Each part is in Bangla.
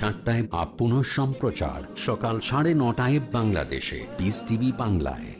চারটায় আপ সম্প্রচার সকাল সাড়ে নটায় বাংলাদেশে। পিস টিভি বাংলায়।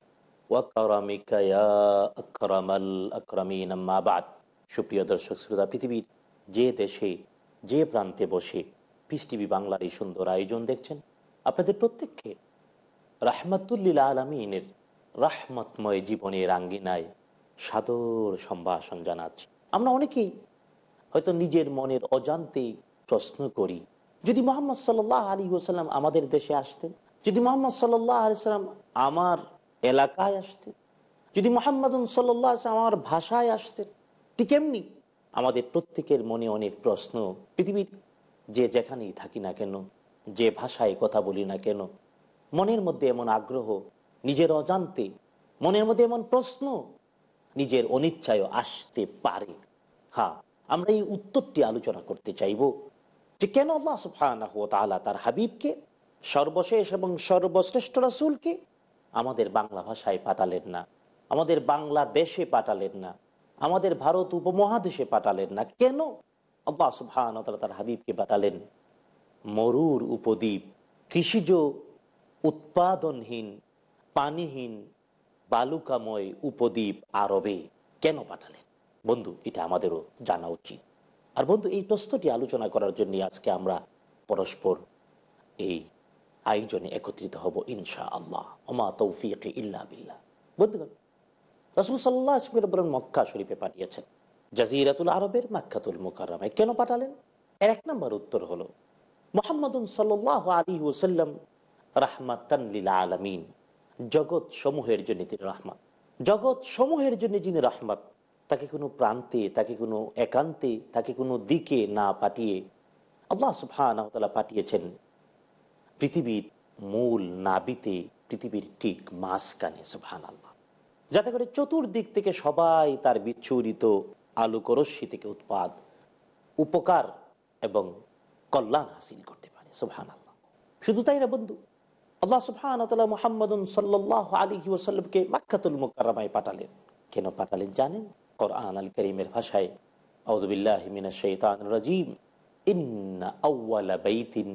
সুপ্রিয় দর্শক, শ্রোতা, পৃথিবীর যে দেশে, যে প্রান্তে বসে পিস টিভি বাংলার এই সুন্দর আয়োজন দেখছেন, আপনাদের প্রত্যেককে রাহমাতুল্লিল আলমিনের রাহমতময় জীবনের আঙ্গিনায় সাদর সম্ভাষণ জানাচ্ছি। আমরা অনেকেই হয়তো নিজের মনের অজান্তেই প্রশ্ন করি, যদি মোহাম্মদ সাল্লাহ আলী ওসাল্লাম আমাদের দেশে আসতেন, যদি মোহাম্মদ সাল্লাহ আলি সাল্লাম আমার এলাকায় আসতেন। যদি মোহাম্মদ সাল্লাহ আমার ভাষায় আসতেন, ঠিক এমনি আমাদের প্রত্যেকের মনে অনেক প্রশ্ন, পৃথিবীর যে যেখানেই থাকি না কেন, যে ভাষায় কথা বলি না কেন, মনের মধ্যে এমন আগ্রহ, নিজের অজান্তে মনের মধ্যে এমন প্রশ্ন, নিজের অনিচ্ছায় আসতে পারে। হ্যাঁ আমরা এই উত্তরটি আলোচনা করতে চাইব যে কেন আল্লাহ তাআলা তার হাবিবকে, সর্বশেষ এবং সর্বশ্রেষ্ঠ রাসূলকে আমাদের বাংলা ভাষায় পাঠালেন না। আমাদের বাংলাদেশে পাঠালেন না। আমাদের ভারত উপমহাদেশে পাঠালেন না। কেন? আল্লাহ তাআলা তার হাবিবকে পাঠালেন। মরুর উপদ্বীপ, কৃষিজ উৎপাদনহীন, পানিহীন, বালুকাময় উপদ্বীপ আরবে কেন পাঠালেন? বন্ধু, এটা আমাদেরও জানা উচিত। আর বন্ধু, এই প্রশ্নটি আলোচনা করার জন্য আজকে আমরা পরস্পর এই আয়োজনে একত্রিত হব ইনশা আল্লাহ তৌফিক ইল্লা বন্ধুগণ, রসুল সাল্লাহ বলেন, মক্কা শরীফে পাঠিয়েছেন। জাজিরাতুল আরবের মাক্ষাতুল মোকাররামায় কেন পাঠালেন? এর এক নম্বর উত্তর হলো, মোহাম্মদুন সাল্লাহ আলী ওসাল্লাম রাহমাতান লীলা আলমিন, জগৎ সমূহের জন্য তিনি রহমত। জগৎ সমূহের জন্য যিনি রহমত, তাকে কোনো প্রান্তে, তাকে কোনো একান্তে, তাকে কোনো দিকে না পাঠিয়ে আল্লাহ সুফান পাঠিয়েছেন। পৃথিবীর মূল নাবিতে পৃথিবীর ঠিক মাঝখানে সুফান আল্লাহ যাতে করে চতুর্দিক থেকে সবাই তার বিচ্ছুরিত, আলোকরশ্মি থেকে উৎপাদ উপকার এবং কল্যাণ হাসিল করতে পারে সুফান আল্লাহ শুধু তাই না বন্ধু, আল্লাহ সুফান মোহাম্মদ সাল্লাহ আলী ওসাল্লামকে মাক্ষাতুল মোকারমায় পাঠালেন। কেন পাঠালেন জানেন? কোরআন আল করিমের ভাষায় আউদুবিল্লাহ মিনা শৈতান রাজিম, ইন্না আউ্বালা বাইতিন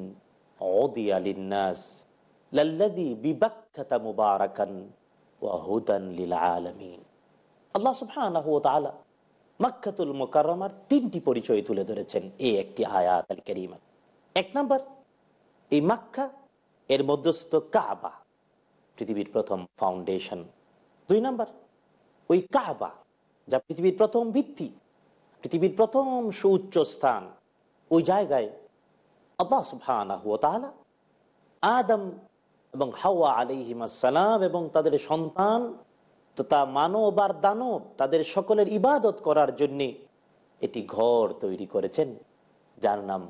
লাল্লাদি আল্লাহ তিনটি পরিচয় তুলে ধরেছেন এই একটি আয়াত আল কারীমা। এক নাম্বার, এই মাক্কা এর মধ্যস্থ কাবা, পৃথিবীর প্রথম ফাউন্ডেশন। দুই নাম্বার, ওই কাবা যা পৃথিবীর প্রথম ভিত্তি, পৃথিবীর প্রথম সুউচ্চ স্থান, ওই জায়গায় আল্লাহ সুবহানাহু আদম এবং হাওয়া আলাইহিমাসালাম এবং তাদের সন্তান তথা মানব আর দানব তাদের সকলের ইবাদত করার জন্যে এটি ঘর তৈরি করেছেন, যার নাম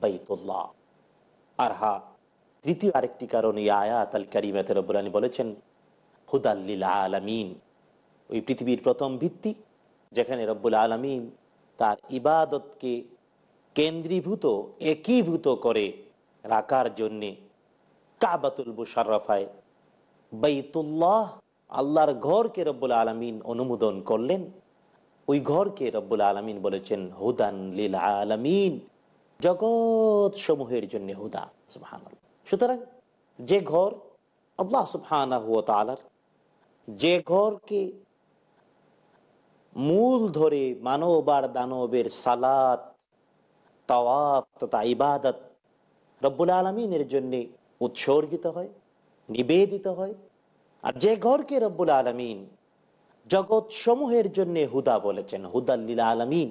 বাইতুল্লাহ। আর হা, তৃতীয় আরেকটি কারণ এই আয়াত আল কারিমাতে রব্বুলানি বলেছেন হুদাল্লিল আলামিন। ওই পৃথিবীর প্রথম ভিত্তি, যেখানে রব্বুল আলমিন তার ইবাদতকে কেন্দ্রীভূত, একীভূত করে রাখার জন্যে কাবাতুল মুশারফায় বাইতুল্লাহ আল্লাহর ঘরকে রব্বুল আলমিন অনুমোদন করলেন। ওই ঘরকে রব্বুল আলমিন বলেছেন হুদান লীল আলমিন, জগৎ সমূহের জন্য হুদা সুবহান সুতরাং যে ঘর আল্লাহ সুবহানাহু ওয়া তাআলার, যে ঘরকে মূল ধরে মানব আর দানবের সালাত ইবাদত রব্বুল আলমিনের জন্য উৎসর্গিত হয়, নিবেদিত হয়। আর যে ঘরকে রব্বুল আলমিন জগৎ সমূহের জন্যে হুদা বলেছেন হুদাল্লীলা আলমিন,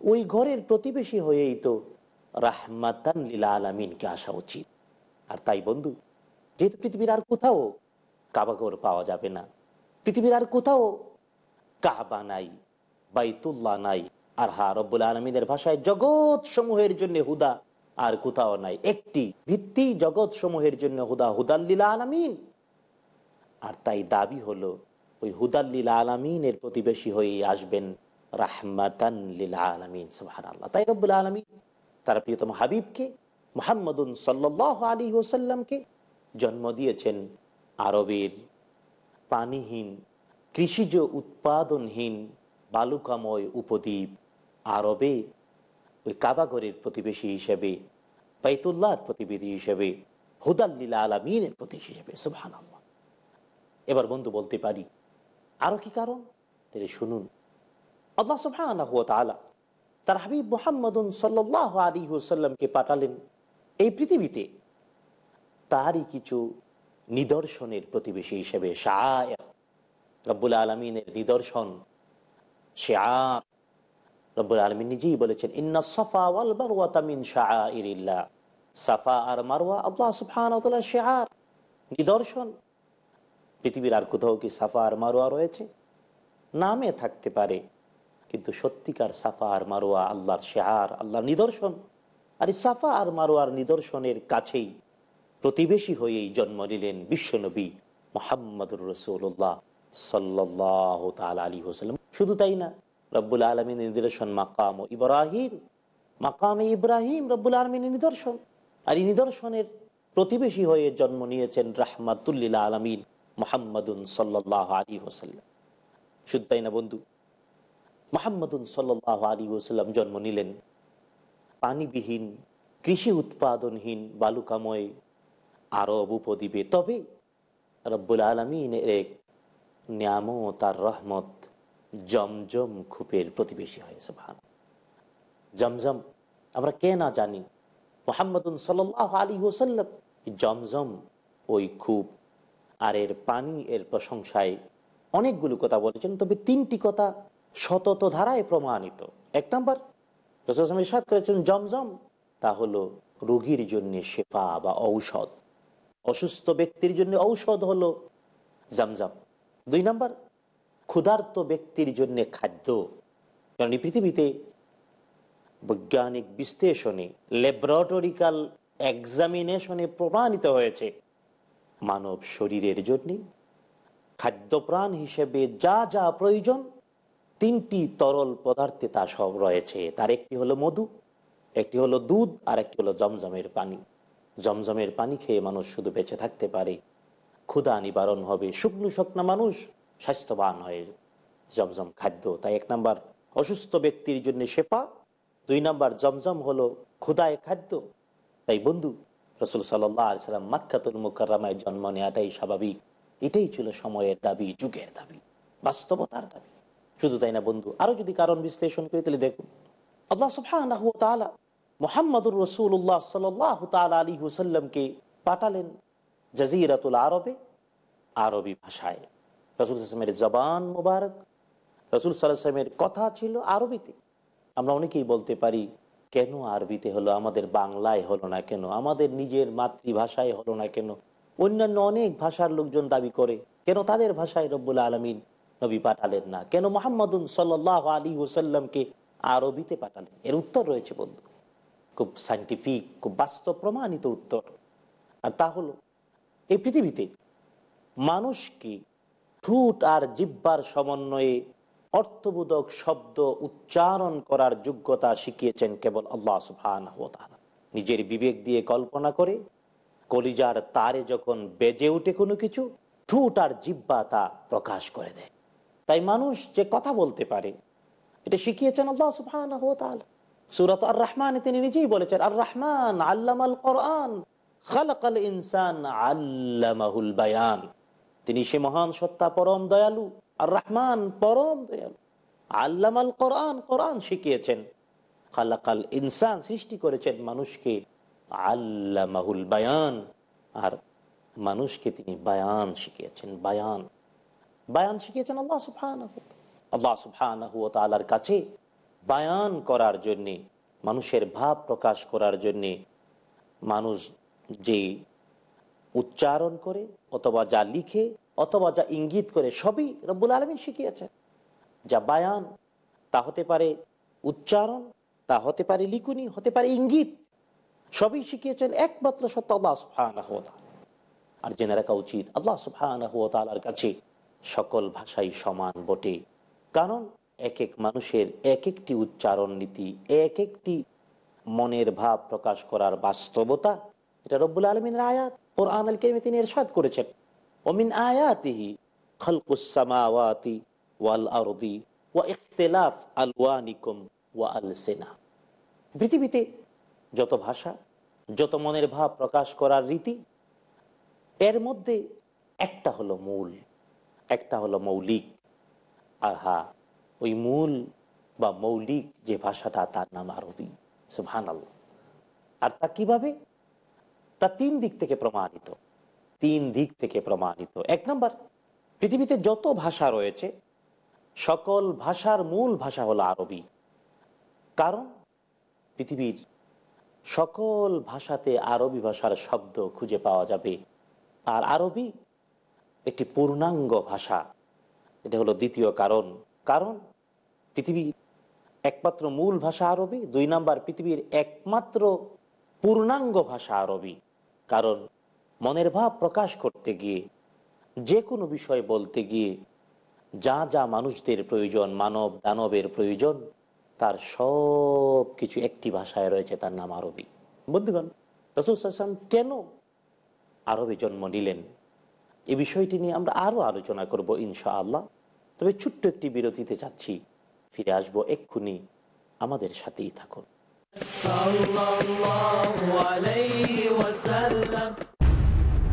ওই ঘরের প্রতিবেশী হয়েই তো রাহমাতান লীলা আলমিনকে আসা উচিত। আর তাই বন্ধু, যেহেতু পৃথিবীর আর কোথাও কাবাগর পাওয়া যাবে না, পৃথিবীর আর কোথাও কাবা নাই, বাইতুল্লাহ নাই আর হা, রব্বুল আলমিনের ভাষায় জগৎ সমূহের জন্য হুদা আর কোথাও নাই। একটি ভিত্তি জগৎ সমূহের জন্য হুদা হুদাল্লীলা আলমিন। আর তাই দাবি হলো, ওই হুদাল্লীলা আলমিনের প্রতিবেশী হয়ে আসবেন রাহমাতান লীলা আলমিন সুহান আল্লাহ তাই রব্বুল আলমিন তার প্রিয়তম হাবিবকে, মোহাম্মদুন সাল্লাহ আলী ওসাল্লামকে জন্ম দিয়েছেন আরবের পানিহীন, কৃষিজ উৎপাদনহীন, বালুকাময় উপদ্বীপ আরবে, ওই কাবাগরের প্রতিবেশী হিসেবে, বাইতুল্লাহর প্রতিবেশী হিসেবে হুদাল্লীলা আলমিনের প্রতিবেশী হিসেবে সুবহান এবার বন্ধু বলতে পারি, আরও কি কারণ? তাহলে শুনুন। আল্লাহ সুবহানাহু ওয়া তার হাবিব মোহাম্মদুন সাল্লাহ আলী হুসাল্লামকে পাঠালেন, এই পৃথিবীতে তারই কিছু নিদর্শনের প্রতিবেশী হিসেবে শায়ের রব্বুল আলমিনের নিদর্শন শেয়ার রব্বুল আলমিন নিজেই বলেছেন, ইন্না সাফা ওয়াল মারওয়া তামিন শাআইরিল্লাহ। সাফা আর মারওয়া আল্লাহ তাআলার শেয়ার, নিদর্শন। পৃথিবীর আর কোথাও কি সাফা আর মারোয়া রয়েছে? নামে থাকতে পারে, কিন্তু সত্যিকার সাফা আর মারোয়া আল্লাহর শেহার আল্লাহর নিদর্শন। আর সাফা আর মারোয়ার নিদর্শনের কাছেই প্রতিবেশী হয়েই জন্ম নিলেন বিশ্বনবী মোহাম্মদুর রসুল্লাহ সাল্লাহ তাল আলী হোসালাম শুধু তাই না রব্বুল আলমিনের নিদর্শন মাকাম ও ইব্রাহিম। মাকামে ইব্রাহিম রব্বুল আলমিনের নিদর্শন। আর এই নিদর্শনের প্রতিবেশী হয়ে জন্ম নিয়েছেন রাহমাতুল্লিলা আলমিন মোহাম্মদুন সাল্লাহ আলী হোসাল্লাম শুধু তাই না বন্ধু, মোহাম্মদুন সাল্লাহ আলী ওসাল্লাম জন্ম নিলেন পানিবিহীন, কৃষি উৎপাদনহীন, বালুকাময় আরব উপদ্বীপে। তবে রব্বুল আলমিনের এক নিয়ামত আর রহমত জমজম খুপের প্রতিবেশী হয়েছে ভান জমজম, আমরা কে না জানি। মোহাম্মদুন সাল্লাহ আলী হোসাল্লাম জমজম, ওই খুব আর এর পানি, এর প্রশংসায় অনেকগুলো কথা বলেছেন, তবে তিনটি কথা শতত ধারায় প্রমাণিত। এক নম্বর সাদ করেছেন, জমজম, তা হলো রোগীর জন্য শেফা বা ঔষধ। অসুস্থ ব্যক্তির জন্য ঔষধ হলো জমজম। দুই নম্বর ক্ষুধার্ত ব্যক্তির জন্য খাদ্য। কারণ পৃথিবীতে বৈজ্ঞানিক বিশ্লেষণে, ল্যাবরেটরিক্যাল এক্সামিনেশনে প্রমাণিত হয়েছে, মানব শরীরের জন্যে খাদ্যপ্রাণ হিসেবে যা যা প্রয়োজন, তিনটি তরল পদার্থে তা সব রয়েছে। তার একটি হলো মধু, একটি হলো দুধ, আর একটি হলো জমজমের পানি। জমজমের পানি খেয়ে মানুষ শুধু বেঁচে থাকতে পারে। ক্ষুধা নিবারণ হবে শুকনো, শুকনা মানুষ। স্বাস্থ্যবান হয়ে জমজম খাদ্য। তাই এক নাম্বার, অসুস্থ ব্যক্তির জন্য শেফা। দুই নাম্বার, জমজম হলো ক্ষুদায় খাদ্য। তাই বন্ধু, রসুল সাল্লাম মাক্কাতুল মুকাররামায় জন্ম নেওয়াটাই স্বাভাবিক। এটাই ছিল সময়ের দাবি, যুগের দাবি, বাস্তবতার দাবি। শুধু তাই না বন্ধু, আরও যদি কারণ বিশ্লেষণ করি তাহলে দেখুন, আল্লাহ মোহাম্মদুর রসুল্লাহ সাল্লাহ তাল আলী হুসাল্লামকে পাঠালেন জাজিরাতুল আরবে, আরবি ভাষায়। রসুল আসলামের জবান মুবারক, রসুল সাল্লামের কথা ছিল আরবিতে। আমরা অনেকেই বলতে পারি, কেন আরবিতে হলো, আমাদের বাংলায় হলো না কেন, আমাদের নিজের মাতৃভাষায় হলো না কেন? অন্যান্য অনেক ভাষার লোকজন দাবি করে, কেন তাদের ভাষায় রব্বুল আলমিন নবী পাঠালেন না? কেন মোহাম্মদুন সাল্লাহ আলী ওসাল্লামকে আরবিতে পাঠালেন? এর উত্তর রয়েছে বন্ধু, খুব সাইন্টিফিক খুব বাস্তব প্রমাণিত উত্তর। আর তা হলো, এই পৃথিবীতে মানুষকে ঠুট আর জিব্বার সমন্বয়ে অর্থবোধক শব্দ উচ্চারণ করার যোগ্যতা শিখিয়েছেন কেবল আল্লাহ সুফান নিজের বিবেক দিয়ে কল্পনা করে, কলিজার তারে যখন বেজে উঠে কোনো কিছু, ঠুট আর জিব্বা তা প্রকাশ করে দেয়। তাই মানুষ যে কথা বলতে পারে, এটা শিখিয়েছেন আল্লাহ সুফান সুরত আর রহমান তিনি নিজেই বলেছেন আর রহমান আল্লামাল কোরআন, খালাকাল ইনসান আল্লামাহুল বায়ান। তিনি সে মহান সত্তা পরম দয়ালু, আর রহমান পরম দয়ালু। আল্লামাল কোরআন কোরআন শিখিয়েছেন। খালাকাল ইনসান সৃষ্টি করেছেন মানুষকে। আল্লামাহুল বায়ান, আর মানুষকে তিনি বায়ান শিখিয়েছেন, বায়ান। বায়ান শিখিয়েছেন আল্লাহ সুফান আল্লাহ সুফান তালার কাছে বায়ান করার জন্যে, মানুষের ভাব প্রকাশ করার জন্যে মানুষ যে উচ্চারণ করে অথবা যা লিখে অথবা যা ইঙ্গিত করে, সবই রব্বুল আলমী শিখিয়েছেন। যা বায়ান, তা হতে পারে উচ্চারণ, তা হতে পারে লিখুনি, হতে পারে ইঙ্গিত, সবই শিখিয়েছেন একমাত্র সত্য আল্লাহ সুফান আর জেনে রাখা উচিত, আল্লাহ সুফান তালার কাছে সকল ভাষাই সমান বটে। কারণ এক এক মানুষের এক একটি উচ্চারণ নীতি, এক একটি মনের ভাব প্রকাশ করার বাস্তবতা, এটা রব্বুল আলমিনের আয়াত। ওর আনাল কেমে তিনি এর এরশাদ করেছেন। অমিন আয়াতিহি খালকুসামাওয়াতি ওয়াল আরদি ওয়া ইখতিলাফ আলওয়ানিকুম ওয়া আলসিনা। পৃথিবীতে যত ভাষা, যত মনের ভাব প্রকাশ করার রীতি, এর মধ্যে একটা হলো মূল, একটা হলো মৌলিক। আর হা, ওই মূল বা মৌলিক যে ভাষাটা, তার নাম আরবি। সুহান আর তা কীভাবে? তা তিন দিক থেকে প্রমাণিত। তিন দিক থেকে প্রমাণিত। এক নম্বর, পৃথিবীতে যত ভাষা রয়েছে, সকল ভাষার মূল ভাষা হলো আরবি। কারণ পৃথিবীর সকল ভাষাতে আরবি ভাষার শব্দ খুঁজে পাওয়া যাবে। আর আরবি একটি পূর্ণাঙ্গ ভাষা। এটা হলো দ্বিতীয় কারণ। কারণ পৃথিবীর একমাত্র মূল ভাষা আরবি, দুই নাম্বার, পৃথিবীর একমাত্র পূর্ণাঙ্গ ভাষা আরবি। কারণ মনের ভাব প্রকাশ করতে গিয়ে, যে কোনো বিষয় বলতে গিয়ে, যা যা মানুষদের প্রয়োজন, মানব, দানবের প্রয়োজন, তার সব কিছু একটি ভাষায় রয়েছে, তার নাম আরবি। বন্ধুগণ রসুলাম কেন আরবে জন্ম নিলেন? এই বিষয়টি নিয়ে আমরা আরও আলোচনা করব ইনশা আল্লাহ তবে ছোট্ট একটি বিরতিতে যাচ্ছি। ফিরে আসব এক্ষুনি। আমাদের সাথেই থাকুন।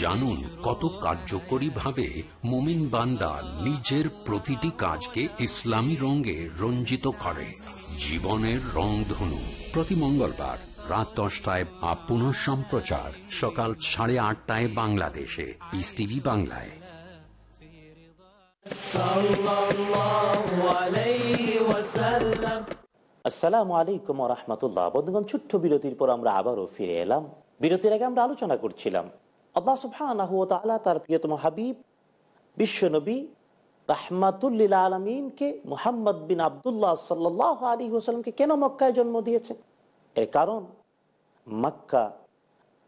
জানুন কত কার্যকরী ভাবে মোমিন বান্দা নিজের প্রতিটি কাজকে ইসলামী রঙে রঞ্জিত করে। জীবনের রংধনু প্রতি মঙ্গলবার রাত দশটায় বা পুনঃ সম্প্রচার সকাল সাড়ে আটটায় বাংলাদেশে। পিস টিভি বাংলায়। সাল্লাল্লাহু আলাইহি ওয়াসাল্লাম। আসসালামু আলাইকুম রহমতুল্লাহ। বন্ধুগণ, ছোট্ট বিরতির পর আমরা আবারও ফিরে এলাম। বিরতির আগে আমরা আলোচনা করছিলাম। আল্লাহ সুবহানাহ ওয়া তাআলা তার প্রিয়তম হাবিব, বিশ্বনবী রাহমাতুল্লিল আলমিনকে মুহাম্মদ বিন আবদুল্লাহ সাল্লাহ আলী ওসালামকে কেন মক্কায় জন্ম দিয়েছেন? এর কারণ, মক্কা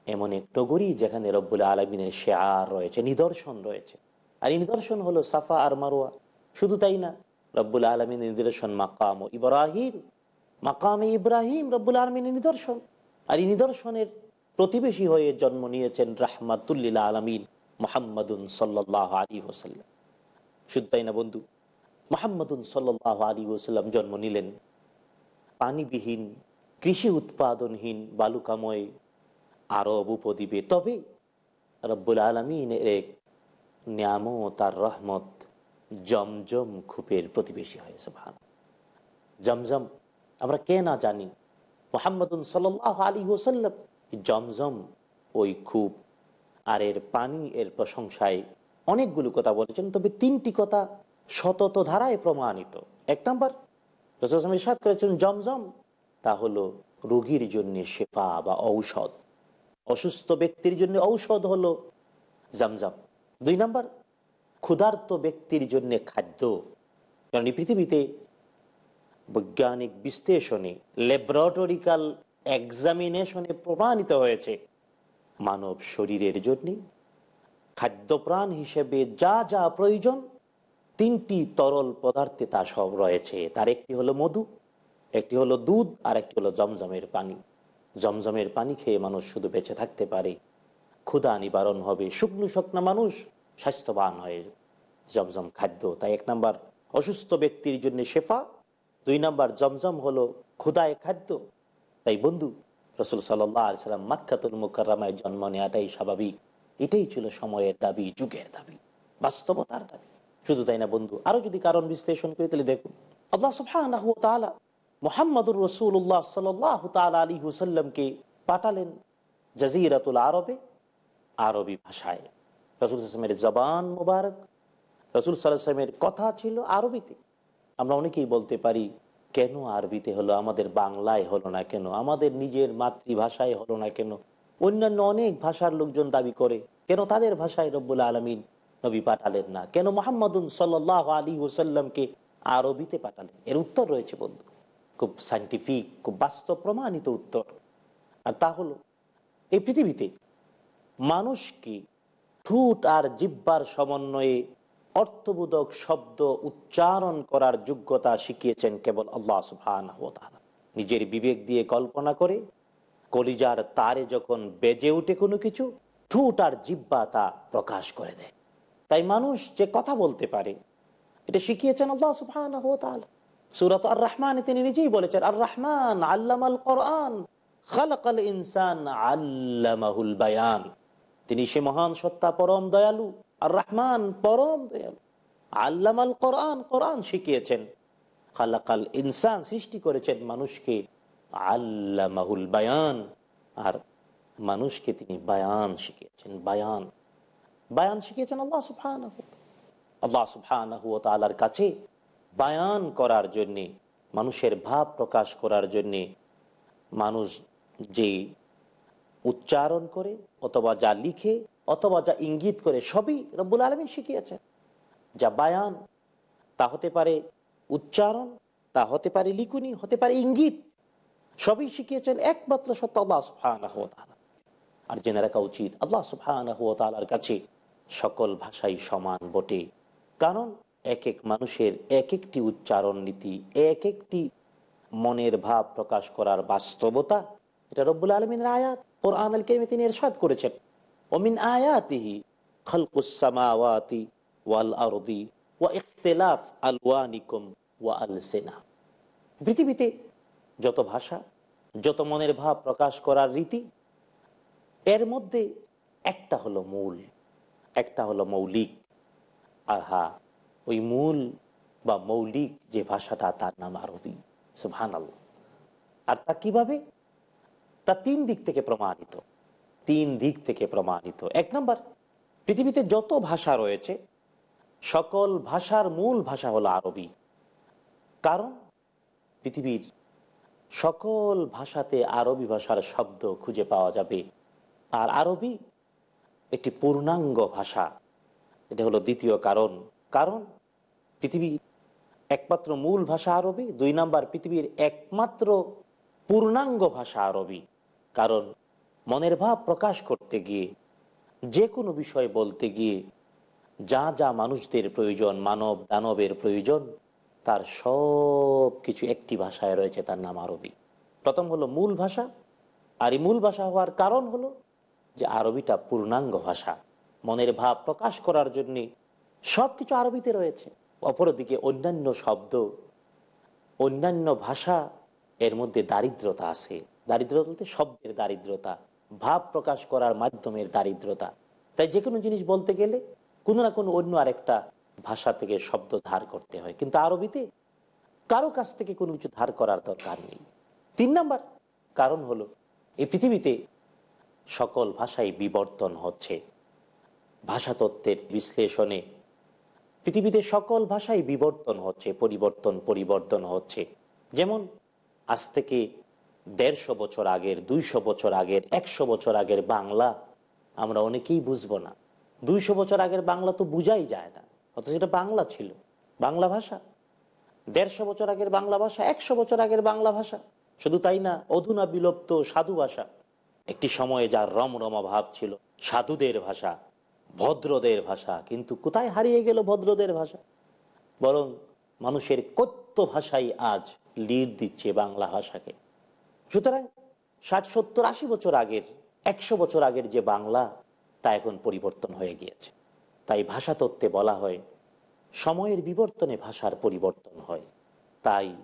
এমন এক নগরী যেখানে রব্বুল আলমিনের শেয়ার রয়েছে, নিদর্শন রয়েছে। আর এই নিদর্শন হলো সাফা আর মারোয়া শুধু তাই না, রব্বুল আলমিনের নিদর্শন মাকাম ও ইব্রাহিম। মাকামে ইব্রাহিম রব্বুল আলমিনের নিদর্শন। আর এই নিদর্শনের প্রতিবেশী হয়ে জন্ম নিয়েছেন রাহমাতুল্লিল আলমিন মোহাম্মদুন সাল্লাহ আলী হোসাল্লাম তাই না বন্ধু, মোহাম্মদুন সাল্লাহ আলী ওসাল্লাম জন্ম নিলেন পানিবিহীন, কৃষি উৎপাদনহীন, বালুকাময় আরব উপদ্বীপে। তবে রব্বুল আলমিনের এক নিয়ামত তার রহমত জমজম খুপের প্রতিবেশী হয়েছে ভান জমজম আমরা কে না জানি। মোহাম্মদুন সাল্লাহ আলী ওসাল্লাম জমজম, ওই খুব, আর এর পানি, এর প্রশংসায় অনেকগুলো কথা বলেছেন, তবে তিনটি কথা সতত ধারায় প্রমাণিত। এক নম্বর সাদ করেছেন, জমজম, তা হলো রোগীর জন্য শেফা বা ঔষধ। অসুস্থ ব্যক্তির জন্য ঔষধ হলো জমজম। দুই নম্বর, ক্ষুধার্ত ব্যক্তির জন্য খাদ্য। কারণ এই পৃথিবীতে বৈজ্ঞানিক বিশ্লেষণে ল্যাবরেটরিক্যাল এক্সামিনেশনে প্রমাণিত হয়েছে, মানব শরীরের জন্য খাদ্যপ্রাণ হিসেবে যা যা প্রয়োজন, তিনটি তরল পদার্থে তা সব রয়েছে। তার একটি হলো মধু, একটি হলো দুধ, আর একটি হলো জমজমের পানি। জমজমের পানি খেয়ে মানুষ শুধু বেঁচে থাকতে পারে। ক্ষুধা নিবারণ হবে, শুকনো শুকনা মানুষ স্বাস্থ্যবান হয়ে জমজম খাদ্য। তাই এক নাম্বার, অসুস্থ ব্যক্তির জন্য শেফা দুই নাম্বার জমজম হলো ক্ষুদায় খাদ্য। তাই বন্ধু, রসুল সাল্লাম মাক্কাতুল মুকাররামায় জন্ম নেওয়াটাই স্বাভাবিক। এটাই ছিল সময়ের দাবি, যুগের দাবি, বাস্তবতার দাবি। শুধু তাই না বন্ধু, আরও যদি কারণ বিশ্লেষণ করি তাহলে দেখুন, আল্লাহ সুবহানাহু ওয়া মোহাম্মদুর রসুল্লাহ সাল্লাহ তাল আলী হুসাল্লামকে পাঠালেন জাজিরাতুল আরবে, আরবি ভাষায়। রসুল আসলামের জবান মুবারক, রসুল সাল্লামের কথা ছিল আরবিতে। আমরা অনেকেই বলতে পারি, কেন আরবিতে হলো? আমাদের বাংলায় হলো না কেন? আমাদের নিজের মাতৃভাষায় হলো না কেন? অন্যান্য অনেক ভাষার লোকজন দাবি করে, কেন তাদের ভাষায় রব্বুল আলমিন নবী পাঠালেন না? কেন মোহাম্মদুন সাল্লাহ আলী ওসাল্লামকে আরবিতে পাঠালেন? এর উত্তর রয়েছে বন্ধু। খুব সাইন্টিফিক খুব বাস্তব প্রমাণিত উত্তর। আর তা হলো, এই পৃথিবীতে মানুষকে ঠুট আর জিব্বার সমন্বয়ে অর্থবোধক শব্দ উচ্চারণ করার যোগ্যতা শিখিয়েছেন কেবল আল্লাহ সুফান নিজের বিবেক দিয়ে কল্পনা করে, কলিজার তারে যখন বেজে উঠে কোনো কিছু, ঠুট আর জিব্বা তা প্রকাশ করে দেয়। তাই মানুষ যে কথা বলতে পারে, এটা শিখিয়েছেন আল্লাহ সুফান সুরত আর রহমান তিনি নিজেই বলেছেন আর রহমান আল্লামাল কোরআন, খালাকাল ইনসান আল্লামাহুল বায়ান। তিনি সে মহান সত্তা পরম দয়ালু আর রহমান পরম দয়ালু। আল্লামাল কোরআন কোরআন শিখিয়েছেন। খালাকাল ইনসান সৃষ্টি করেছেন মানুষকে। আল্লামাহুল বায়ান। আর মানুষকে তিনি বায়ান শিখিয়েছেন, বায়ান। বায়ান শিখিয়েছেন আল্লাহ সুফান আল্লাহ সুফান তালার কাছে বায়ান করার জন্যে, মানুষের ভাব প্রকাশ করার জন্যে মানুষ যে উচ্চারণ করে অথবা যা লিখে অথবা যা ইঙ্গিত করে সবই রব্বুল আলমী শিখিয়েছেন। যা বায়ান, তা হতে পারে উচ্চারণ, তা হতে পারে লিখুনি, হতে পারে ইঙ্গিত, সবই শিখিয়েছেন একমাত্র সত্য আল্লাহ সুফান আর জেনে রাখা উচিত, আল্লাহ সুফান কাছে সকল ভাষাই সমান বটে। কারণ এক এক মানুষের এক একটি উচ্চারণ নীতি এক একটি মনের ভাব প্রকাশ করার বাস্তবতা, এটা রব্বুল আলমিনের আয়াত ওর আনাল কেমে তিনি এর এরশাদ করেছেন। অমিন আয়াতিহি খালকুসামাওয়াতি ওয়াল আরদি ওয়া ইখতিলাফ আলওয়ানিকুম ওয়া আলসিনা পৃথিবীতে যত ভাষা, যত মনের ভাব প্রকাশ করার রীতি, এর মধ্যে একটা হলো মূল, একটা হলো মৌলিক। আর হা, ওই মূল বা মৌলিক যে ভাষাটা, তার নাম আরবি। সুবহানাল আর তা কীভাবে? তা তিন দিক থেকে প্রমাণিত। তিন দিক থেকে প্রমাণিত। এক নম্বর, পৃথিবীতে যত ভাষা রয়েছে, সকল ভাষার মূল ভাষা হলো আরবি। কারণ পৃথিবীর সকল ভাষাতে আরবি ভাষার শব্দ খুঁজে পাওয়া যাবে। আর আরবি একটি পূর্ণাঙ্গ ভাষা। এটা হলো দ্বিতীয় কারণ। কারণ পৃথিবীর একমাত্র মূল ভাষা আরবি, দুই নাম্বার, পৃথিবীর একমাত্র পূর্ণাঙ্গ ভাষা আরবি। কারণ মনের ভাব প্রকাশ করতে গিয়ে, যে কোনো বিষয় বলতে গিয়ে, যা যা মানুষদের প্রয়োজন, মানব, দানবের প্রয়োজন, তার সব কিছু একটি ভাষায় রয়েছে, তার নাম আরবি। প্রথম হলো মূল ভাষা, আর এই মূল ভাষা হওয়ার কারণ হলো যে আরবিটা পূর্ণাঙ্গ ভাষা। মনের ভাব প্রকাশ করার জন্যে সব কিছু আরবিতে রয়েছে। অপরদিকে অন্যান্য শব্দ, অন্যান্য ভাষা, এর মধ্যে দারিদ্রতা আছে। দারিদ্রতা বলতে শব্দের দারিদ্রতা। ভাব প্রকাশ করার মাধ্যমের দারিদ্রতা। তাই যে কোনো জিনিস বলতে গেলে কোনো না কোনো অন্য আরেকটা ভাষা থেকে শব্দ ধার করতে হয়। কিন্তু আরবিতে কারও কাছ থেকে কোনো কিছু ধার করার দরকার নেই। তিন নাম্বার কারণ হলো, এই পৃথিবীতে সকল ভাষাই বিবর্তন হচ্ছে। ভাষাতত্ত্বের বিশ্লেষণে পৃথিবীতে সকল ভাষাই বিবর্তন হচ্ছে, পরিবর্তন পরিবর্তন হচ্ছে। যেমন আজ থেকে দেড়শো বছর আগের, দুইশো বছর আগের, একশো বছর আগের বাংলা আমরা অনেকেই বুঝব না। দুইশো বছর আগের বাংলা তো বুঝাই যায় না, অথচ এটা বাংলা ছিল, বাংলা ভাষা। দেড়শো বছর আগের বাংলা ভাষা, একশো বছর আগের বাংলা ভাষা। শুধু তাই না, অধুনা বিলুপ্ত সাধু ভাষা। একটি সময়ে যার রমরমা ভাব ছিল, সাধুদের ভাষা, ভদ্রদের ভাষা, কিন্তু কোথায় হারিয়ে গেল ভদ্রদের ভাষা? বরং মানুষের কত্য ভাষাই আজ লিড দিচ্ছে বাংলা ভাষাকে। সুতরাং ষাট, সত্তর, আশি বছর আগের, একশো বছর আগের যে বাংলা, তা এখন পরিবর্তন হয়ে গিয়েছে। তাই ভাষা তত্ত্বে বলা হয়, সময়ের বিবর্তনে ভাষার পরিবর্তন হয়। তাই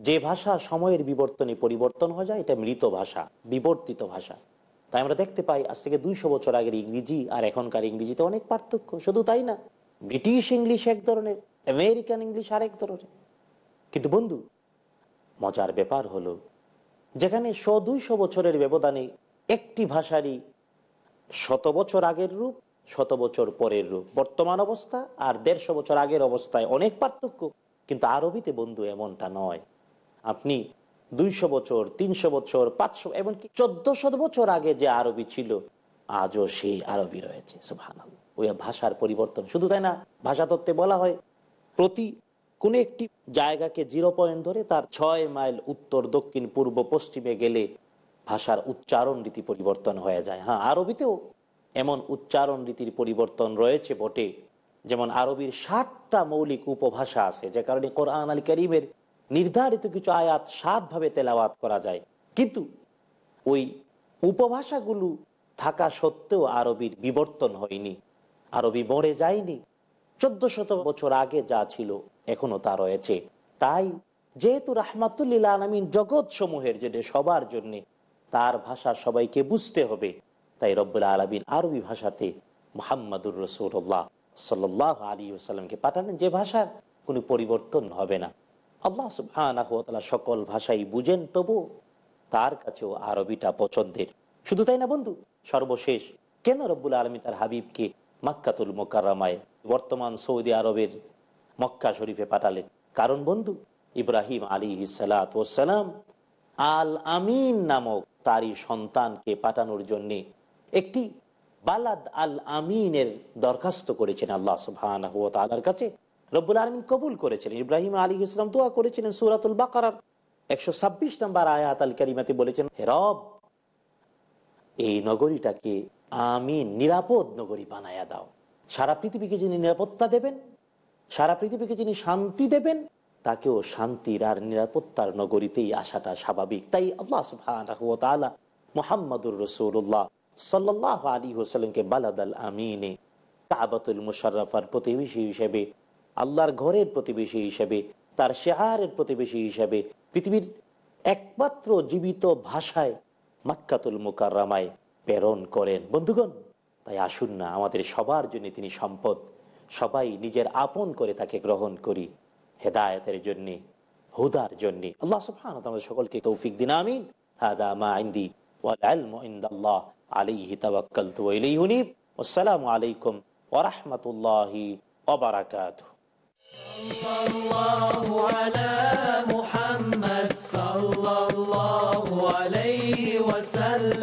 যে ভাষা সময়ের বিবর্তনে পরিবর্তন হয়ে যায়, এটা মৃত ভাষা, বিবর্তিত ভাষা। তাই আমরা দেখতে পাই, আজ থেকে দুইশো বছর আগের ইংরেজি আর এখনকার ইংরেজিতে অনেক পার্থক্য। শুধু তাই না, ব্রিটিশ ইংলিশ এক ধরনের, আমেরিকান ইংলিশ আরেক ধরনের। কিন্তু বন্ধু, মজার ব্যাপার হলো যেখানে শ দুইশো বছরের ব্যবধানে একটি ভাষারই শত বছর আগের রূপ, শত বছর পরের রূপ। বর্তমান অবস্থা আর দেড়শো বছর আগের অবস্থায় অনেক পার্থক্য, কিন্তু আরবিতে বন্ধু এমনটা নয়। আপনি দুইশো বছর, তিনশো বছর, পাঁচশো, এমনকি চোদ্দশো বছর আগে যে আরবি ছিল, আজও সেই আরবি রয়েছে ওই ভাষার পরিবর্তন। শুধু তাই না ভাষা তত্ত্বে বলা হয়, প্রতি কোনো একটি জায়গাকে জিরো পয়েন্ট ধরে তার ছয় মাইল উত্তর, দক্ষিণ, পূর্ব, পশ্চিমে গেলে ভাষার উচ্চারণ রীতি পরিবর্তন হয়ে যায়। হ্যাঁ আরবিতেও এমন উচ্চারণ রীতির পরিবর্তন রয়েছে বটে। যেমন আরবির ষাটটা মৌলিক উপভাষা আছে, যে কারণে কোরআন আল করিমের নির্ধারিত কিছু আয়াত সাতভাবে তেলাওয়াত করা যায়। কিন্তু ওই উপভাষাগুলো থাকা সত্ত্বেও আরবির বিবর্তন হয়নি। আরবি মরে যায়নি। চোদ্দ শত বছর আগে যা ছিল, এখনও তা রয়েছে। তাই, যেহেতু রাহমাতুল্লিল আলমিন জগৎ সমূহের জন্য সবার জন্যে, তার ভাষা সবাইকে বুঝতে হবে। তাই রব্বুল আলমিন আরবি ভাষাতে মোহাম্মদুর রসুল্লাহ সাল্লাহ আলী সাল্লামকে পাঠালেন যে ভাষার কোনো পরিবর্তন হবে না। আল্লাহ সুবহানাহু সকল ভাষাই বুঝেন তবু তার কাছেও আরবিটা পছন্দের। শুধু তাই না বন্ধু, সর্বশেষ কেন রব্বুল আলমী তার হাবিবকে মাক্কাতুল মোকাররামায় বর্তমান সৌদি আরবের মক্কা শরীফে পাঠালেন। কারণ বন্ধু, ইব্রাহিম আলী সালাম আল আমিন নামক তারই সন্তানকে পাঠানোর জন্যে একটি বালাদ আল আমিনের দরখাস্ত করেছেন আল্লাহ তাআলার কাছে। রব্বুল আলমিন কবুল করেছিলেন ইব্রাহিম আলী ইসলাম দোয়া করেছিলেন সুরাতুল বাকার একশো ছাব্বিশ নম্বর আয়াত আল কারিমাতে বলেছেন রব, এই নগরীটাকে আমি নিরাপদ নগরী বানায়া দাও। সারা পৃথিবীকে যিনি নিরাপত্তা দেবেন, সারা পৃথিবীকে যিনি শান্তি দেবেন, তাকেও শান্তির আর নিরাপত্তার নগরীতেই আসাটা স্বাভাবিক। তাই আল্লাহ মোহাম্মদুর রসুল্লাহ সাল্লাহ আলী হোসালামকে বালাদ আল আমিনে, কাবাতুল মুশারফার প্রতিবেশী হিসেবে, আল্লাহর ঘরের প্রতিবেশী হিসেবে, তার শেহারের প্রতিবেশী হিসেবে, পৃথিবীর একমাত্র জীবিত ভাষায় মাক্কাতুল মুকাররামায় প্রেরণ করেন। বন্ধুগণ তাই আসুন না আমাদের সবার জন্য তিনি সম্পদ সবাই নিজের আপন করে তাকে গ্রহণ করি হেদায়তের জন্য হুদার জন্য আল্লাহ সুবহানাহু ওয়া তাআলা সকলকে তৌফিক দিন আমিন হাদা মা ইনদি ওয়াল ইলমু ইনদাল্লাহ আলাইহি তাওয়াক্কালতু ওয়া ইলাইহি উনীব আসসালামু আলাইকুম ওয়া রাহমাতুল্লাহি ওয়া বারাকাতুহু الله على محمد صلى الله عليه